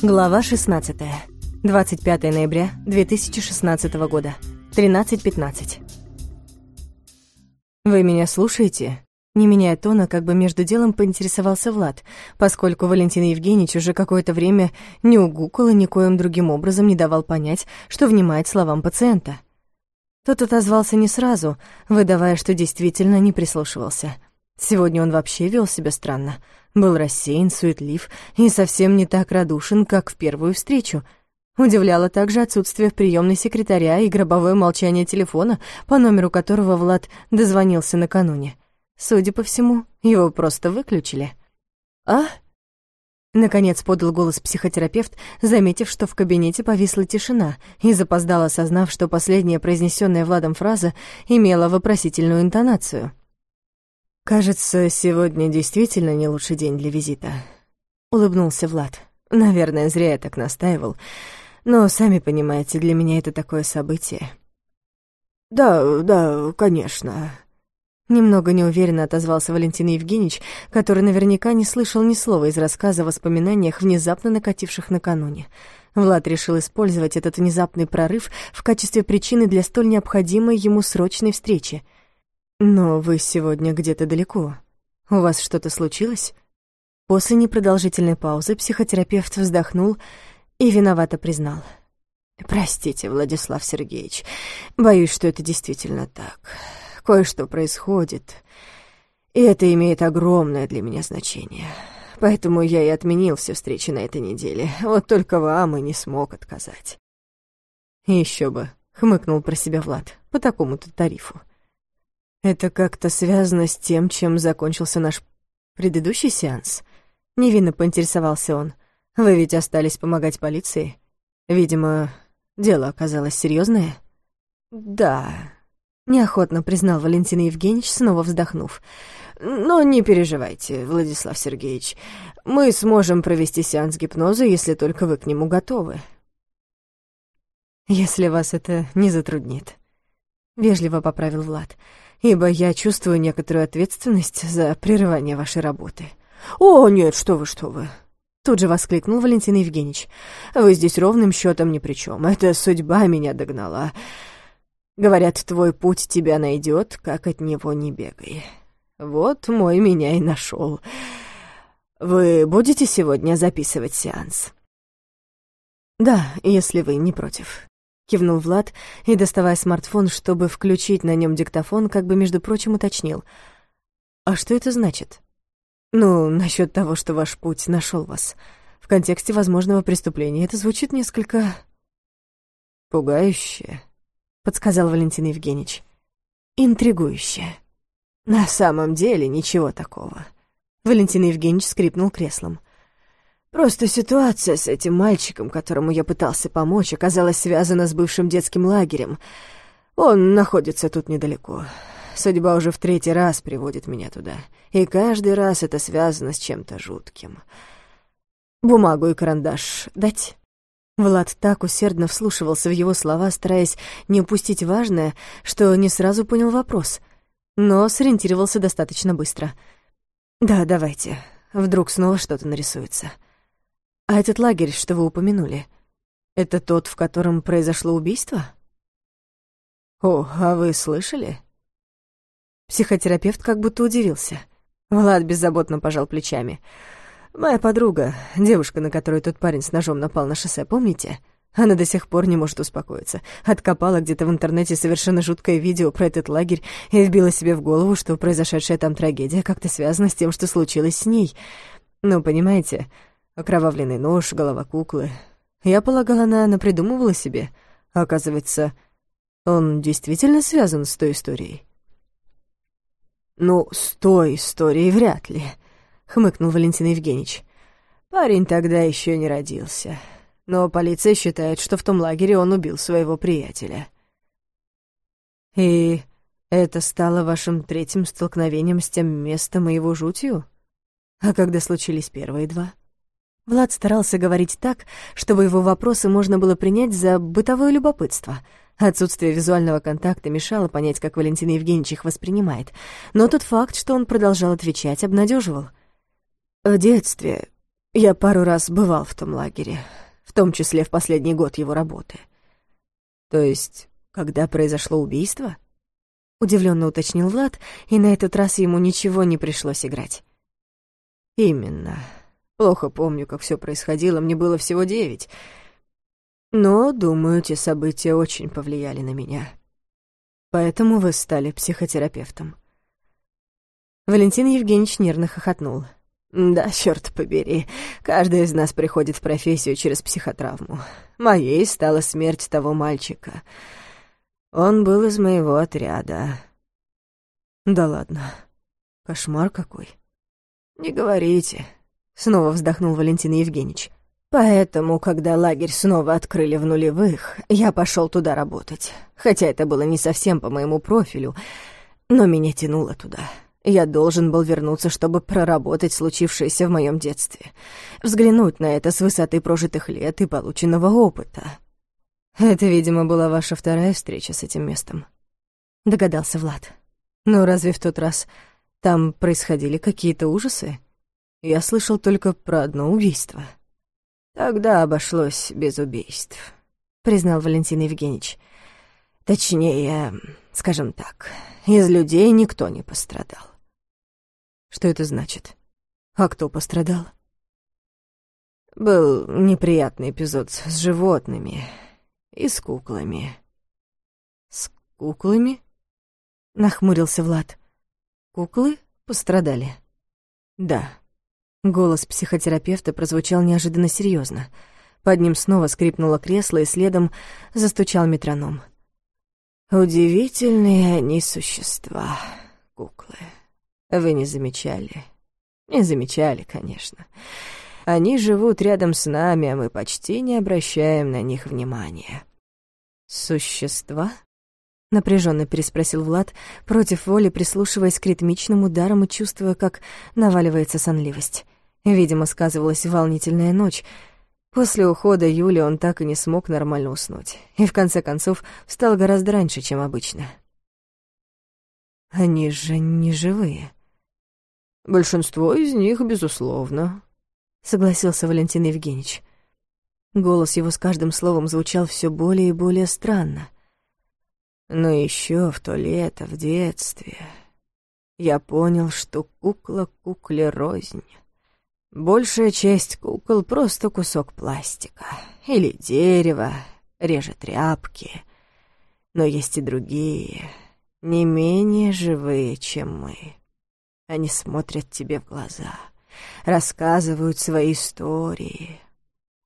Глава 16. 25 ноября 2016 года. 13.15. «Вы меня слушаете?» Не меняя тона, как бы между делом поинтересовался Влад, поскольку Валентин Евгеньевич уже какое-то время не угукал и никоим другим образом не давал понять, что внимает словам пациента. Тот отозвался не сразу, выдавая, что действительно не прислушивался. Сегодня он вообще вел себя странно — был рассеян, суетлив и совсем не так радушен, как в первую встречу. Удивляло также отсутствие в приемной секретаря и гробовое молчание телефона, по номеру которого Влад дозвонился накануне. Судя по всему, его просто выключили. «А?» Наконец подал голос психотерапевт, заметив, что в кабинете повисла тишина, и запоздал, осознав, что последняя произнесенная Владом фраза имела вопросительную интонацию. «Кажется, сегодня действительно не лучший день для визита», — улыбнулся Влад. «Наверное, зря я так настаивал. Но, сами понимаете, для меня это такое событие». «Да, да, конечно», Немного неуверенно отозвался Валентин Евгеньевич, который наверняка не слышал ни слова из рассказа о воспоминаниях, внезапно накативших накануне. Влад решил использовать этот внезапный прорыв в качестве причины для столь необходимой ему срочной встречи — «Но вы сегодня где-то далеко. У вас что-то случилось?» После непродолжительной паузы психотерапевт вздохнул и виновато признал. «Простите, Владислав Сергеевич, боюсь, что это действительно так. Кое-что происходит, и это имеет огромное для меня значение. Поэтому я и отменил все встречи на этой неделе. Вот только вам и не смог отказать». Еще бы», — хмыкнул про себя Влад, — «по такому-то тарифу». Это как-то связано с тем, чем закончился наш предыдущий сеанс? Невинно поинтересовался он. Вы ведь остались помогать полиции? Видимо, дело оказалось серьезное. Да, неохотно признал Валентин Евгеньевич, снова вздохнув. Но не переживайте, Владислав Сергеевич. Мы сможем провести сеанс гипноза, если только вы к нему готовы. Если вас это не затруднит. Вежливо поправил Влад ибо я чувствую некоторую ответственность за прерывание вашей работы». «О, нет, что вы, что вы!» Тут же воскликнул Валентин Евгеньевич. «Вы здесь ровным счетом ни при чем. Это судьба меня догнала. Говорят, твой путь тебя найдет, как от него не бегай. Вот мой меня и нашел. Вы будете сегодня записывать сеанс?» «Да, если вы не против» кивнул Влад и, доставая смартфон, чтобы включить на нем диктофон, как бы, между прочим, уточнил. «А что это значит?» «Ну, насчет того, что ваш путь нашел вас. В контексте возможного преступления это звучит несколько...» «Пугающе», — подсказал Валентин Евгеньевич. «Интригующе. На самом деле ничего такого». Валентин Евгеньевич скрипнул креслом. Просто ситуация с этим мальчиком, которому я пытался помочь, оказалась связана с бывшим детским лагерем. Он находится тут недалеко. Судьба уже в третий раз приводит меня туда. И каждый раз это связано с чем-то жутким. Бумагу и карандаш дать?» Влад так усердно вслушивался в его слова, стараясь не упустить важное, что не сразу понял вопрос, но сориентировался достаточно быстро. «Да, давайте. Вдруг снова что-то нарисуется». «А этот лагерь, что вы упомянули, это тот, в котором произошло убийство?» «О, а вы слышали?» Психотерапевт как будто удивился. Влад беззаботно пожал плечами. «Моя подруга, девушка, на которую тот парень с ножом напал на шоссе, помните? Она до сих пор не может успокоиться. Откопала где-то в интернете совершенно жуткое видео про этот лагерь и вбила себе в голову, что произошедшая там трагедия как-то связана с тем, что случилось с ней. Ну, понимаете, окровавленный нож, голова куклы. Я полагала, она напридумывала себе. А оказывается, он действительно связан с той историей. «Ну, с той историей вряд ли», — хмыкнул Валентин Евгеньевич. «Парень тогда еще не родился, но полиция считает, что в том лагере он убил своего приятеля». «И это стало вашим третьим столкновением с тем местом и его жутью? А когда случились первые два?» Влад старался говорить так, чтобы его вопросы можно было принять за бытовое любопытство. Отсутствие визуального контакта мешало понять, как Валентин Евгеньевич их воспринимает. Но тот факт, что он продолжал отвечать, обнадеживал. «В детстве Я пару раз бывал в том лагере, в том числе в последний год его работы. То есть, когда произошло убийство? Удивленно уточнил Влад, и на этот раз ему ничего не пришлось играть. Именно. Плохо помню, как все происходило, мне было всего девять. Но, думаю, те события очень повлияли на меня. Поэтому вы стали психотерапевтом. Валентин Евгеньевич нервно хохотнул. Да, черт побери, каждый из нас приходит в профессию через психотравму. Моей стала смерть того мальчика. Он был из моего отряда. Да ладно, кошмар какой. Не говорите. Снова вздохнул Валентин Евгеньевич. Поэтому, когда лагерь снова открыли в нулевых, я пошел туда работать. Хотя это было не совсем по моему профилю, но меня тянуло туда. Я должен был вернуться, чтобы проработать случившееся в моем детстве. Взглянуть на это с высоты прожитых лет и полученного опыта. Это, видимо, была ваша вторая встреча с этим местом. Догадался Влад. Но разве в тот раз там происходили какие-то ужасы? Я слышал только про одно убийство. Тогда обошлось без убийств, признал Валентин Евгеньевич. Точнее, скажем так, из людей никто не пострадал. Что это значит? А кто пострадал? Был неприятный эпизод с животными и с куклами. С куклами? Нахмурился Влад. Куклы пострадали? Да. Голос психотерапевта прозвучал неожиданно серьезно. Под ним снова скрипнуло кресло, и следом застучал метроном. «Удивительные они существа, куклы. Вы не замечали?» «Не замечали, конечно. Они живут рядом с нами, а мы почти не обращаем на них внимания». «Существа?» — напряженно переспросил Влад, против воли прислушиваясь к ритмичным ударам и чувствуя, как наваливается сонливость. Видимо, сказывалась волнительная ночь. После ухода Юли он так и не смог нормально уснуть. И в конце концов встал гораздо раньше, чем обычно. «Они же не живые». «Большинство из них, безусловно», — согласился Валентин Евгеньевич. Голос его с каждым словом звучал все более и более странно. Но еще в то лето, в детстве, я понял, что кукла кукле рознь. Большая часть кукол — просто кусок пластика или дерева, реже тряпки. Но есть и другие, не менее живые, чем мы. Они смотрят тебе в глаза, рассказывают свои истории.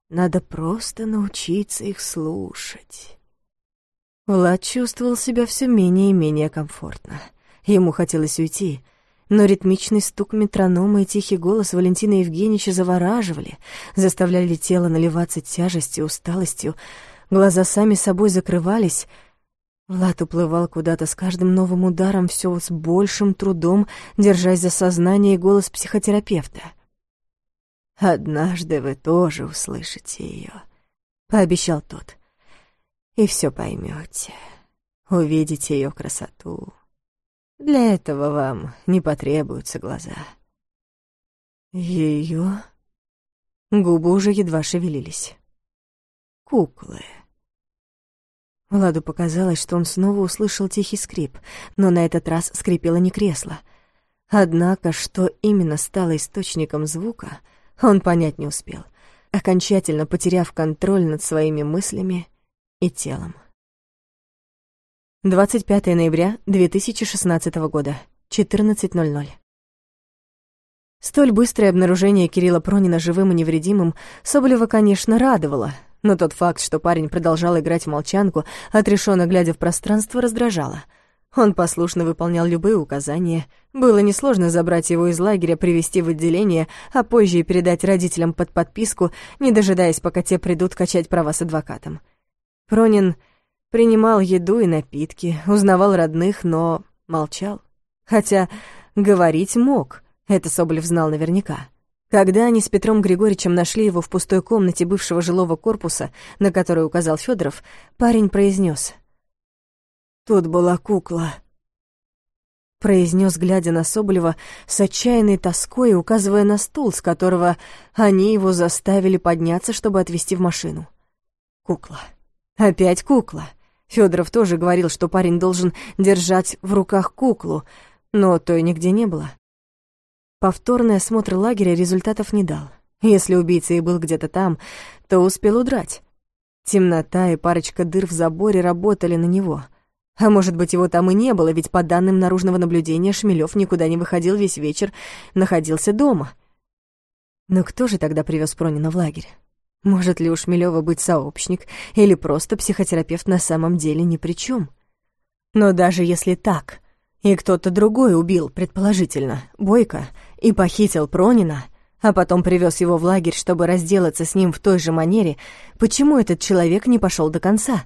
Надо просто научиться их слушать. Влад чувствовал себя все менее и менее комфортно. Ему хотелось уйти, но ритмичный стук метронома и тихий голос Валентина Евгеньевича завораживали, заставляли тело наливаться тяжестью, усталостью, глаза сами собой закрывались. Влад уплывал куда-то с каждым новым ударом, все с большим трудом, держась за сознание и голос психотерапевта. «Однажды вы тоже услышите ее», — пообещал тот и все поймете, увидите ее красоту. Для этого вам не потребуются глаза. Ее губы уже едва шевелились. Куклы. Владу показалось, что он снова услышал тихий скрип, но на этот раз скрипело не кресло. Однако, что именно стало источником звука, он понять не успел, окончательно потеряв контроль над своими мыслями и телом. 25 ноября 2016 года, 14.00. Столь быстрое обнаружение Кирилла Пронина живым и невредимым Соболева, конечно, радовало, но тот факт, что парень продолжал играть в молчанку, отрешенно глядя в пространство, раздражало. Он послушно выполнял любые указания. Было несложно забрать его из лагеря, привести в отделение, а позже и передать родителям под подписку, не дожидаясь, пока те придут качать права с адвокатом. Пронин принимал еду и напитки, узнавал родных, но молчал. Хотя говорить мог, это Соболев знал наверняка. Когда они с Петром Григорьевичем нашли его в пустой комнате бывшего жилого корпуса, на который указал Федоров, парень произнес: «Тут была кукла». произнес, глядя на Соболева с отчаянной тоской, указывая на стул, с которого они его заставили подняться, чтобы отвезти в машину. Кукла. Опять кукла. Федоров тоже говорил, что парень должен держать в руках куклу, но той нигде не было. Повторный осмотр лагеря результатов не дал. Если убийца и был где-то там, то успел удрать. Темнота и парочка дыр в заборе работали на него. А может быть, его там и не было, ведь по данным наружного наблюдения Шмелёв никуда не выходил весь вечер, находился дома. Но кто же тогда привез Пронина в лагерь? Может ли у Шмелёва быть сообщник, или просто психотерапевт на самом деле ни при чем? Но даже если так, и кто-то другой убил, предположительно, Бойко, и похитил Пронина, а потом привез его в лагерь, чтобы разделаться с ним в той же манере, почему этот человек не пошел до конца?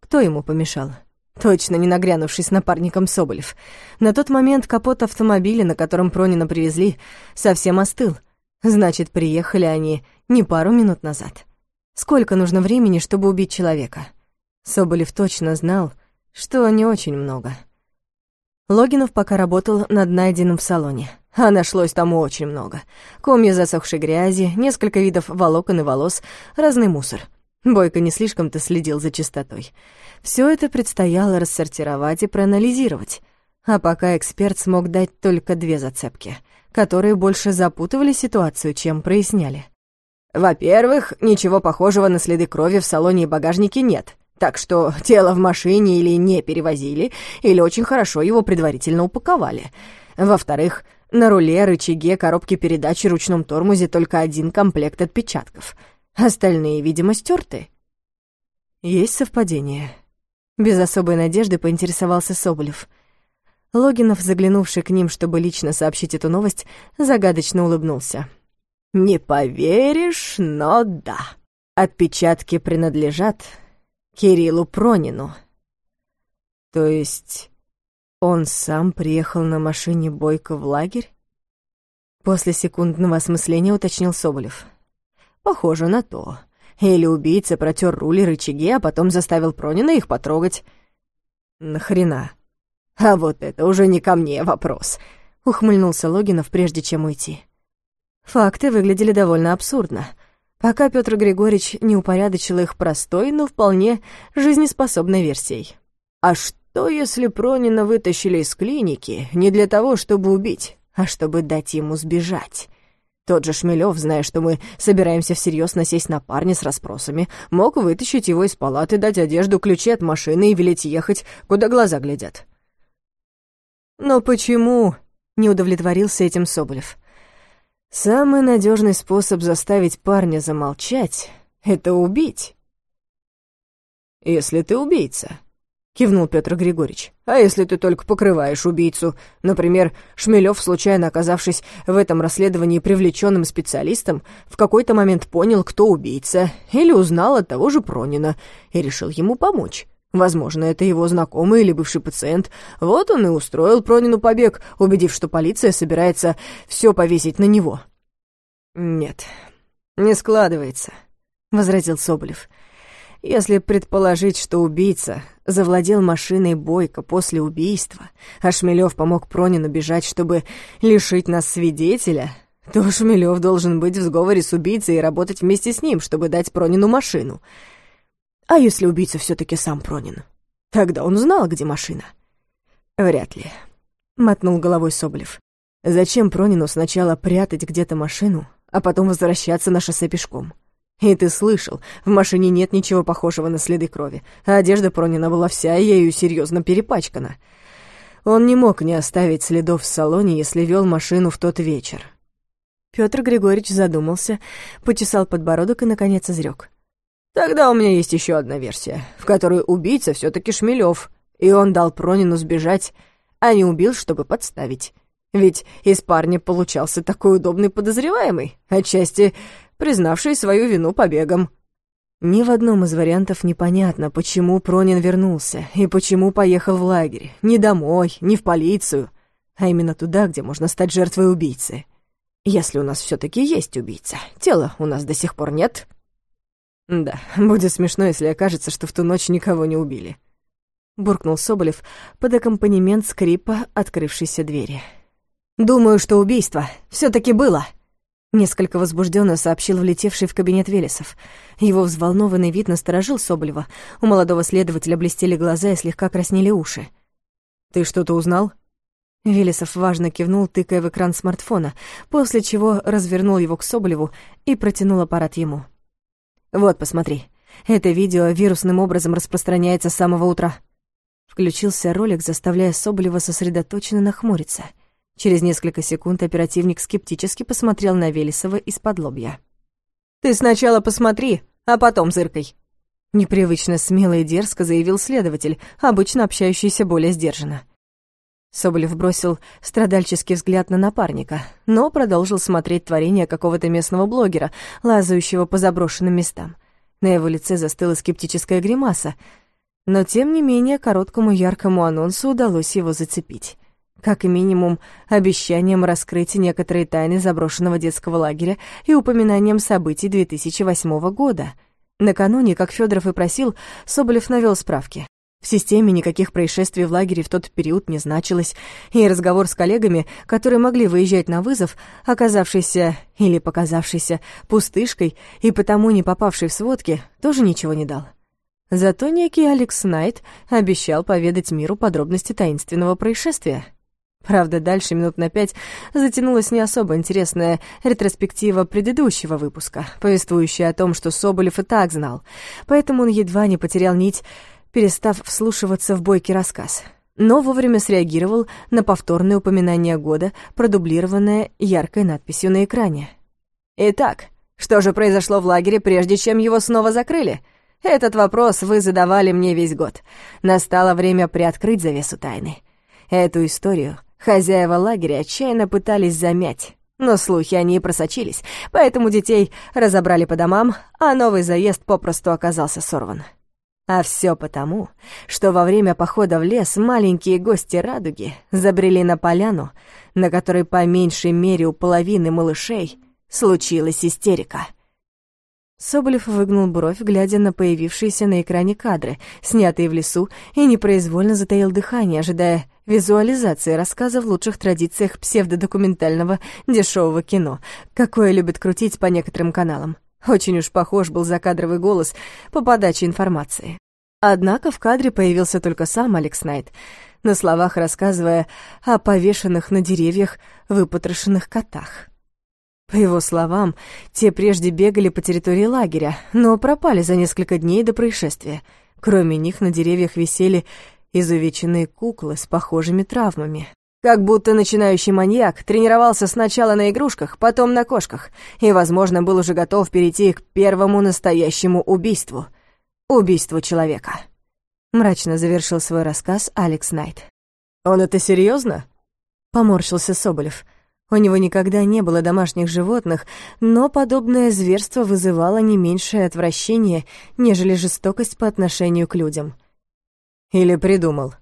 Кто ему помешал? Точно не нагрянувший с напарником Соболев. На тот момент капот автомобиля, на котором Пронина привезли, совсем остыл. Значит, приехали они не пару минут назад. Сколько нужно времени, чтобы убить человека? Соболев точно знал, что не очень много. Логинов пока работал над найденным в салоне. А нашлось там очень много. Комья засохшей грязи, несколько видов волокон и волос, разный мусор. Бойко не слишком-то следил за чистотой. Все это предстояло рассортировать и проанализировать. А пока эксперт смог дать только две зацепки, которые больше запутывали ситуацию, чем проясняли. Во-первых, ничего похожего на следы крови в салоне и багажнике нет, так что тело в машине или не перевозили, или очень хорошо его предварительно упаковали. Во-вторых, на руле, рычаге, коробке передач и ручном тормозе только один комплект отпечатков. Остальные, видимо, стерты. Есть совпадение. Без особой надежды поинтересовался Соболев. Логинов, заглянувший к ним, чтобы лично сообщить эту новость, загадочно улыбнулся. «Не поверишь, но да. Отпечатки принадлежат Кириллу Пронину». «То есть он сам приехал на машине Бойко в лагерь?» После секундного осмысления уточнил Соболев. «Похоже на то. Или убийца протер руль и рычаги, а потом заставил Пронина их потрогать». «Нахрена?» «А вот это уже не ко мне вопрос», — ухмыльнулся Логинов, прежде чем уйти. Факты выглядели довольно абсурдно, пока Петр Григорьевич не упорядочил их простой, но вполне жизнеспособной версией. «А что, если Пронина вытащили из клиники не для того, чтобы убить, а чтобы дать ему сбежать?» Тот же Шмелев, зная, что мы собираемся всерьез насесть на парня с расспросами, мог вытащить его из палаты, дать одежду, ключи от машины и велеть ехать, куда глаза глядят. «Но почему?» — не удовлетворился этим Соболев. Самый надежный способ заставить парня замолчать — это убить. «Если ты убийца», — кивнул Петр Григорьевич. «А если ты только покрываешь убийцу? Например, Шмелев, случайно оказавшись в этом расследовании привлеченным специалистом, в какой-то момент понял, кто убийца, или узнал от того же Пронина и решил ему помочь. Возможно, это его знакомый или бывший пациент. Вот он и устроил Пронину побег, убедив, что полиция собирается все повесить на него. «Нет, не складывается», — возразил Соболев. «Если предположить, что убийца завладел машиной Бойко после убийства, а Шмелёв помог Пронину бежать, чтобы лишить нас свидетеля, то Шмелёв должен быть в сговоре с убийцей и работать вместе с ним, чтобы дать Пронину машину». А если убийца все таки сам Пронин? Тогда он знал, где машина. Вряд ли. Мотнул головой Соболев. Зачем Пронину сначала прятать где-то машину, а потом возвращаться на шоссе пешком? И ты слышал, в машине нет ничего похожего на следы крови, а одежда Пронина была вся ею серьезно перепачкана. Он не мог не оставить следов в салоне, если вел машину в тот вечер. Петр Григорьевич задумался, почесал подбородок и, наконец, изрек. Тогда у меня есть еще одна версия, в которой убийца все таки Шмелев, и он дал Пронину сбежать, а не убил, чтобы подставить. Ведь из парня получался такой удобный подозреваемый, отчасти признавший свою вину побегом. Ни в одном из вариантов непонятно, почему Пронин вернулся и почему поехал в лагерь. Ни домой, ни в полицию, а именно туда, где можно стать жертвой убийцы. Если у нас все таки есть убийца, тела у нас до сих пор нет, да, будет смешно, если окажется, что в ту ночь никого не убили. буркнул Соболев под аккомпанемент скрипа открывшейся двери. «Думаю, что убийство все таки было», — несколько возбужденно сообщил влетевший в кабинет Велесов. Его взволнованный вид насторожил Соболева. У молодого следователя блестели глаза и слегка краснели уши. «Ты что-то узнал?» Велесов важно кивнул, тыкая в экран смартфона, после чего развернул его к Соболеву и протянул аппарат ему. «Вот, посмотри. Это видео вирусным образом распространяется с самого утра». Включился ролик, заставляя Соболева сосредоточенно нахмуриться — Через несколько секунд оперативник скептически посмотрел на Велесова из-под лобья. «Ты сначала посмотри, а потом зыркай», Непривычно смело и дерзко заявил следователь, обычно общающийся более сдержанно. Соболев бросил страдальческий взгляд на напарника, но продолжил смотреть творение какого-то местного блогера, лазающего по заброшенным местам. На его лице застыла скептическая гримаса, но тем не менее короткому яркому анонсу удалось его зацепить как минимум обещанием раскрыть некоторые тайны заброшенного детского лагеря и упоминанием событий 2008 года. Накануне, как Федоров и просил, Соболев навел справки. В системе никаких происшествий в лагере в тот период не значилось, и разговор с коллегами, которые могли выезжать на вызов, оказавшийся или показавшийся пустышкой и потому не попавший в сводки, тоже ничего не дал. Зато некий Алекс Найт обещал поведать миру подробности таинственного происшествия. Правда, дальше минут на пять затянулась не особо интересная ретроспектива предыдущего выпуска, повествующая о том, что Соболев и так знал, поэтому он едва не потерял нить, перестав вслушиваться в бойкий рассказ. Но вовремя среагировал на повторное упоминание года, продублированное яркой надписью на экране. «Итак, что же произошло в лагере, прежде чем его снова закрыли?» Этот вопрос вы задавали мне весь год. Настало время приоткрыть завесу тайны. Эту историю Хозяева лагеря отчаянно пытались замять, но слухи они и просочились, поэтому детей разобрали по домам, а новый заезд попросту оказался сорван. А все потому, что во время похода в лес маленькие гости радуги забрели на поляну, на которой по меньшей мере у половины малышей случилась истерика. Соболев выгнул бровь, глядя на появившиеся на экране кадры, снятые в лесу, и непроизвольно затаил дыхание, ожидая визуализации рассказа в лучших традициях псевдодокументального дешевого кино, какое любят крутить по некоторым каналам. Очень уж похож был закадровый голос по подаче информации. Однако в кадре появился только сам Алекс Найт, на словах рассказывая о повешенных на деревьях выпотрошенных котах. По его словам, те прежде бегали по территории лагеря, но пропали за несколько дней до происшествия. Кроме них на деревьях висели изувеченные куклы с похожими травмами. Как будто начинающий маньяк тренировался сначала на игрушках, потом на кошках, и, возможно, был уже готов перейти к первому настоящему убийству. Убийству человека. Мрачно завершил свой рассказ Алекс Найт. «Он это серьезно? Поморщился Соболев. У него никогда не было домашних животных, но подобное зверство вызывало не меньшее отвращение, нежели жестокость по отношению к людям. Или придумал?»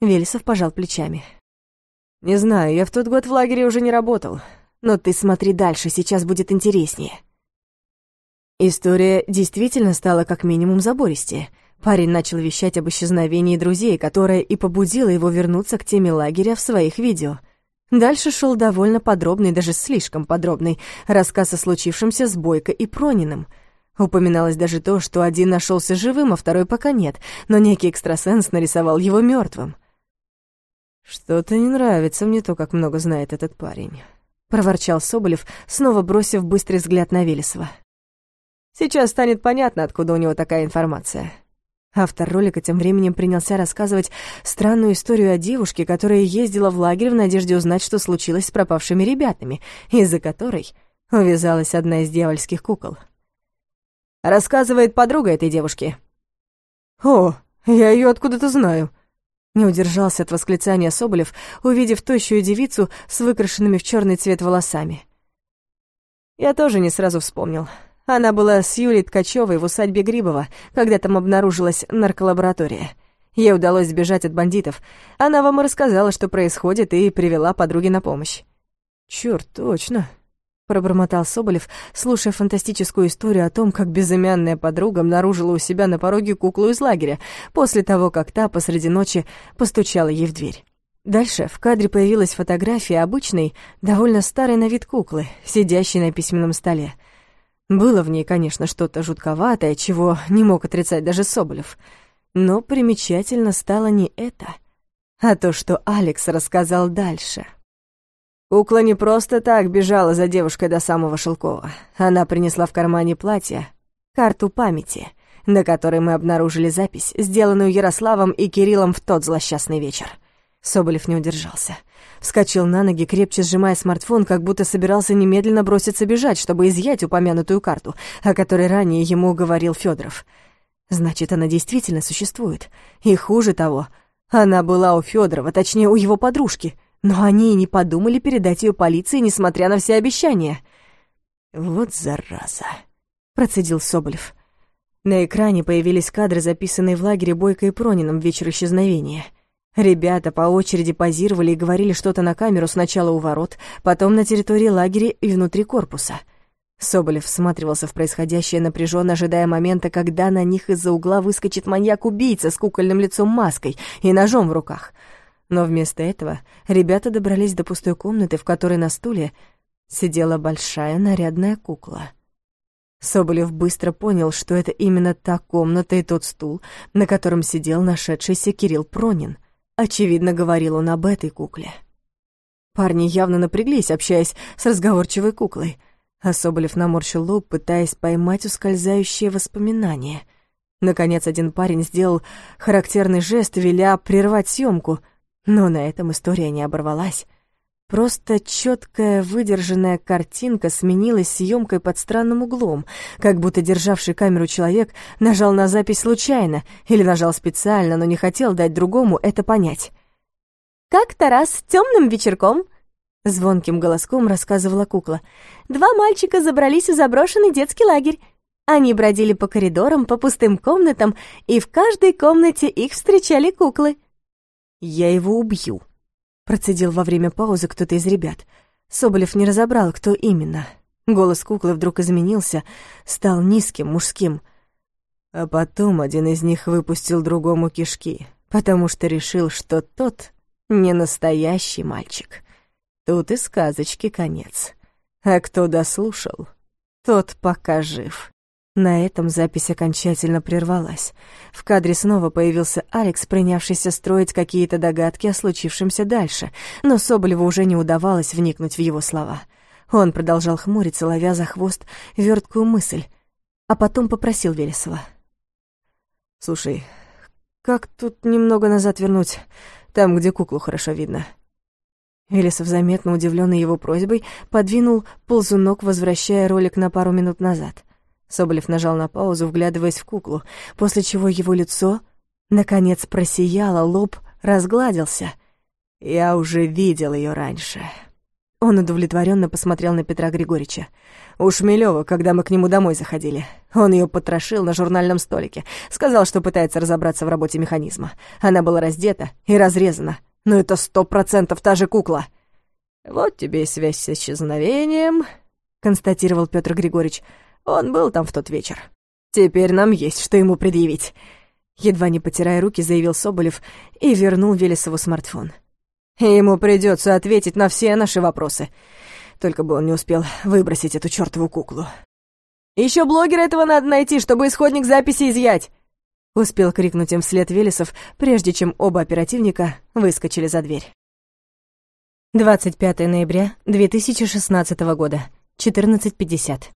Велесов пожал плечами. «Не знаю, я в тот год в лагере уже не работал. Но ты смотри дальше, сейчас будет интереснее». История действительно стала как минимум забористее. Парень начал вещать об исчезновении друзей, которое и побудило его вернуться к теме лагеря в своих видео. Дальше шел довольно подробный, даже слишком подробный, рассказ о случившемся с Бойко и Прониным — Упоминалось даже то, что один нашелся живым, а второй пока нет, но некий экстрасенс нарисовал его мертвым. «Что-то не нравится мне то, как много знает этот парень», — проворчал Соболев, снова бросив быстрый взгляд на Велесова. «Сейчас станет понятно, откуда у него такая информация». Автор ролика тем временем принялся рассказывать странную историю о девушке, которая ездила в лагерь в надежде узнать, что случилось с пропавшими ребятами, из-за которой увязалась одна из дьявольских кукол — Рассказывает подруга этой девушки. «О, я ее откуда-то знаю», — не удержался от восклицания Соболев, увидев тощую девицу с выкрашенными в черный цвет волосами. Я тоже не сразу вспомнил. Она была с Юлей Ткачевой в усадьбе Грибова, когда там обнаружилась нарколаборатория. Ей удалось сбежать от бандитов. Она вам и рассказала, что происходит, и привела подруге на помощь. Черт, точно», пробормотал Соболев, слушая фантастическую историю о том, как безымянная подруга обнаружила у себя на пороге куклу из лагеря после того, как та посреди ночи постучала ей в дверь. Дальше в кадре появилась фотография обычной, довольно старой на вид куклы, сидящей на письменном столе. Было в ней, конечно, что-то жутковатое, чего не мог отрицать даже Соболев. Но примечательно стало не это, а то, что Алекс рассказал дальше. Кукла не просто так бежала за девушкой до самого Шелкова. Она принесла в кармане платья карту памяти, на которой мы обнаружили запись, сделанную Ярославом и Кириллом в тот злосчастный вечер. Соболев не удержался. Вскочил на ноги, крепче сжимая смартфон, как будто собирался немедленно броситься бежать, чтобы изъять упомянутую карту, о которой ранее ему говорил Федоров. Значит, она действительно существует. И хуже того, она была у Федорова, точнее, у его подружки, но они и не подумали передать ее полиции, несмотря на все обещания. «Вот зараза», — процедил Соболев. На экране появились кадры, записанные в лагере Бойко и Пронином в вечер исчезновения — Ребята по очереди позировали и говорили что-то на камеру сначала у ворот, потом на территории лагеря и внутри корпуса. Соболев всматривался в происходящее, напряженно ожидая момента, когда на них из-за угла выскочит маньяк-убийца с кукольным лицом маской и ножом в руках. Но вместо этого ребята добрались до пустой комнаты, в которой на стуле сидела большая нарядная кукла. Соболев быстро понял, что это именно та комната и тот стул, на котором сидел нашедшийся Кирилл Пронин. Очевидно, говорил он об этой кукле. Парни явно напряглись, общаясь с разговорчивой куклой, а Соболев наморщил лоб, пытаясь поймать ускользающие воспоминания. Наконец, один парень сделал характерный жест, веля прервать съемку, но на этом история не оборвалась. Просто четкая выдержанная картинка сменилась съемкой под странным углом, как будто державший камеру человек нажал на запись случайно или нажал специально, но не хотел дать другому это понять. «Как-то раз темным вечерком», — звонким голоском рассказывала кукла, «два мальчика забрались в заброшенный детский лагерь. Они бродили по коридорам, по пустым комнатам, и в каждой комнате их встречали куклы». «Я его убью», Процедил во время паузы кто-то из ребят. Соболев не разобрал, кто именно. Голос куклы вдруг изменился, стал низким, мужским. А потом один из них выпустил другому кишки, потому что решил, что тот не настоящий мальчик. Тут и сказочки конец. А кто дослушал, тот пока жив. На этом запись окончательно прервалась. В кадре снова появился Алекс, принявшийся строить какие-то догадки о случившемся дальше, но Соболеву уже не удавалось вникнуть в его слова. Он продолжал хмуриться, ловя за хвост верткую мысль, а потом попросил Велесова. «Слушай, как тут немного назад вернуть, там, где куклу хорошо видно?» Велесов, заметно удивленный его просьбой, подвинул ползунок, возвращая ролик на пару минут назад — Соболев нажал на паузу, вглядываясь в куклу, после чего его лицо, наконец, просияло, лоб разгладился. Я уже видел ее раньше. Он удовлетворенно посмотрел на Петра Григорьевича. У Шмелева, когда мы к нему домой заходили. Он ее потрошил на журнальном столике. Сказал, что пытается разобраться в работе механизма. Она была раздета и разрезана. Но это сто процентов та же кукла. «Вот тебе и связь с исчезновением», — констатировал Петр Григорьевич. Он был там в тот вечер. Теперь нам есть что ему предъявить». Едва не потирая руки, заявил Соболев и вернул Велесову смартфон. «Ему придется ответить на все наши вопросы. Только бы он не успел выбросить эту чертову куклу». Еще блогера этого надо найти, чтобы исходник записи изъять!» Успел крикнуть им вслед Велесов, прежде чем оба оперативника выскочили за дверь. 25 ноября 2016 года, 14.50.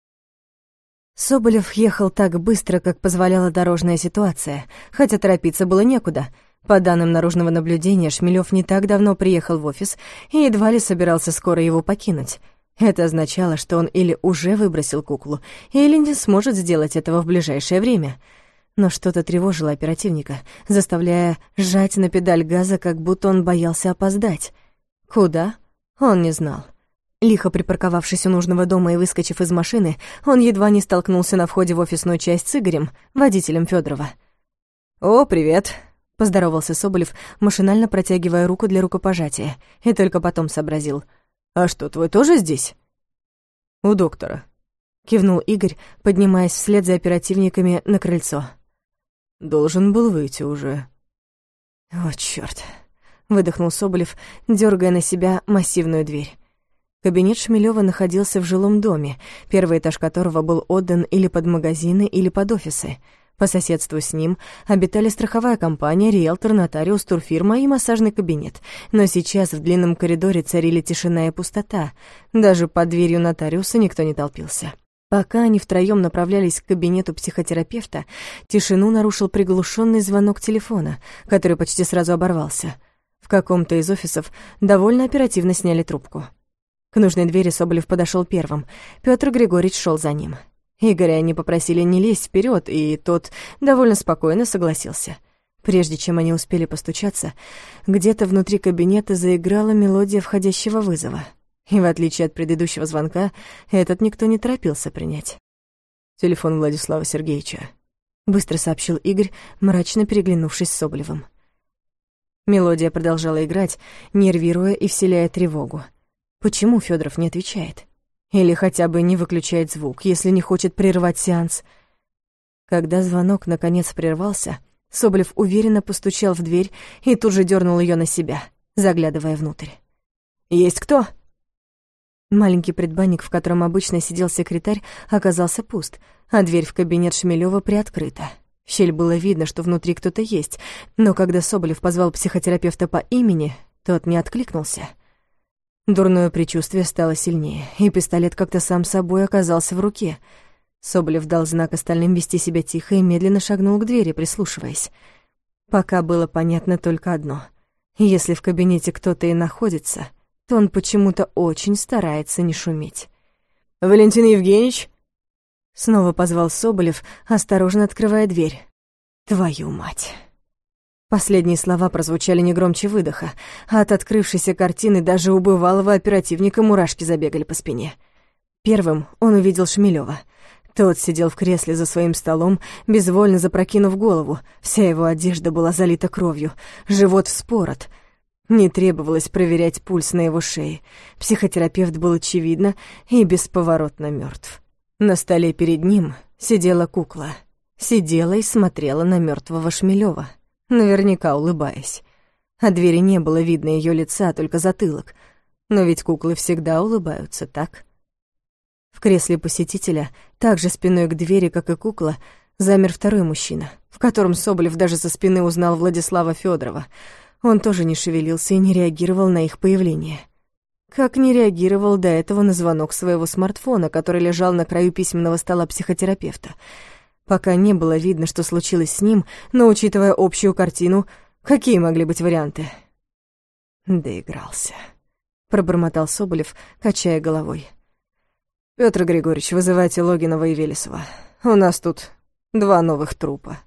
Соболев ехал так быстро, как позволяла дорожная ситуация, хотя торопиться было некуда. По данным наружного наблюдения, Шмелёв не так давно приехал в офис и едва ли собирался скоро его покинуть. Это означало, что он или уже выбросил куклу, или не сможет сделать этого в ближайшее время. Но что-то тревожило оперативника, заставляя сжать на педаль газа, как будто он боялся опоздать. Куда? Он не знал. Лихо припарковавшись у нужного дома и выскочив из машины, он едва не столкнулся на входе в офисную часть с Игорем, водителем Федорова. «О, привет!» — поздоровался Соболев, машинально протягивая руку для рукопожатия, и только потом сообразил. «А что, твой тоже здесь?» «У доктора», — кивнул Игорь, поднимаясь вслед за оперативниками на крыльцо. «Должен был выйти уже». «О, чёрт!» — выдохнул Соболев, дергая на себя массивную дверь. Кабинет Шмелева находился в жилом доме, первый этаж которого был отдан или под магазины, или под офисы. По соседству с ним обитали страховая компания, риэлтор, нотариус, турфирма и массажный кабинет. Но сейчас в длинном коридоре царили тишина и пустота. Даже под дверью нотариуса никто не толпился. Пока они втроём направлялись к кабинету психотерапевта, тишину нарушил приглушенный звонок телефона, который почти сразу оборвался. В каком-то из офисов довольно оперативно сняли трубку. К нужной двери Соболев подошел первым. Петр Григорьевич шел за ним. Игоря они попросили не лезть вперед, и тот довольно спокойно согласился. Прежде чем они успели постучаться, где-то внутри кабинета заиграла мелодия входящего вызова. И в отличие от предыдущего звонка, этот никто не торопился принять. «Телефон Владислава Сергеевича», — быстро сообщил Игорь, мрачно переглянувшись с Соболевым. Мелодия продолжала играть, нервируя и вселяя тревогу. Почему Федоров не отвечает? Или хотя бы не выключает звук, если не хочет прервать сеанс? Когда звонок наконец прервался, Соболев уверенно постучал в дверь и тут же дернул ее на себя, заглядывая внутрь. «Есть кто?» Маленький предбанник, в котором обычно сидел секретарь, оказался пуст, а дверь в кабинет Шмелева приоткрыта. В щель было видно, что внутри кто-то есть, но когда Соболев позвал психотерапевта по имени, тот не откликнулся — Дурное предчувствие стало сильнее, и пистолет как-то сам собой оказался в руке. Соболев дал знак остальным вести себя тихо и медленно шагнул к двери, прислушиваясь. Пока было понятно только одно. Если в кабинете кто-то и находится, то он почему-то очень старается не шуметь. «Валентин Евгеньевич?» Снова позвал Соболев, осторожно открывая дверь. «Твою мать!» Последние слова прозвучали не громче выдоха, а от открывшейся картины даже у бывалого оперативника мурашки забегали по спине. Первым он увидел Шмелева. Тот сидел в кресле за своим столом, безвольно запрокинув голову. Вся его одежда была залита кровью, живот вспорот. Не требовалось проверять пульс на его шее. Психотерапевт был очевидно и бесповоротно мертв. На столе перед ним сидела кукла. Сидела и смотрела на мертвого Шмелева наверняка улыбаясь. От двери не было видно ее лица, только затылок. Но ведь куклы всегда улыбаются, так? В кресле посетителя, также спиной к двери, как и кукла, замер второй мужчина, в котором Соболев даже со спины узнал Владислава Федорова. Он тоже не шевелился и не реагировал на их появление. Как не реагировал до этого на звонок своего смартфона, который лежал на краю письменного стола психотерапевта — Пока не было видно, что случилось с ним, но, учитывая общую картину, какие могли быть варианты? Доигрался. Пробормотал Соболев, качая головой. Петр Григорьевич, вызывайте Логинова и Велесова. У нас тут два новых трупа.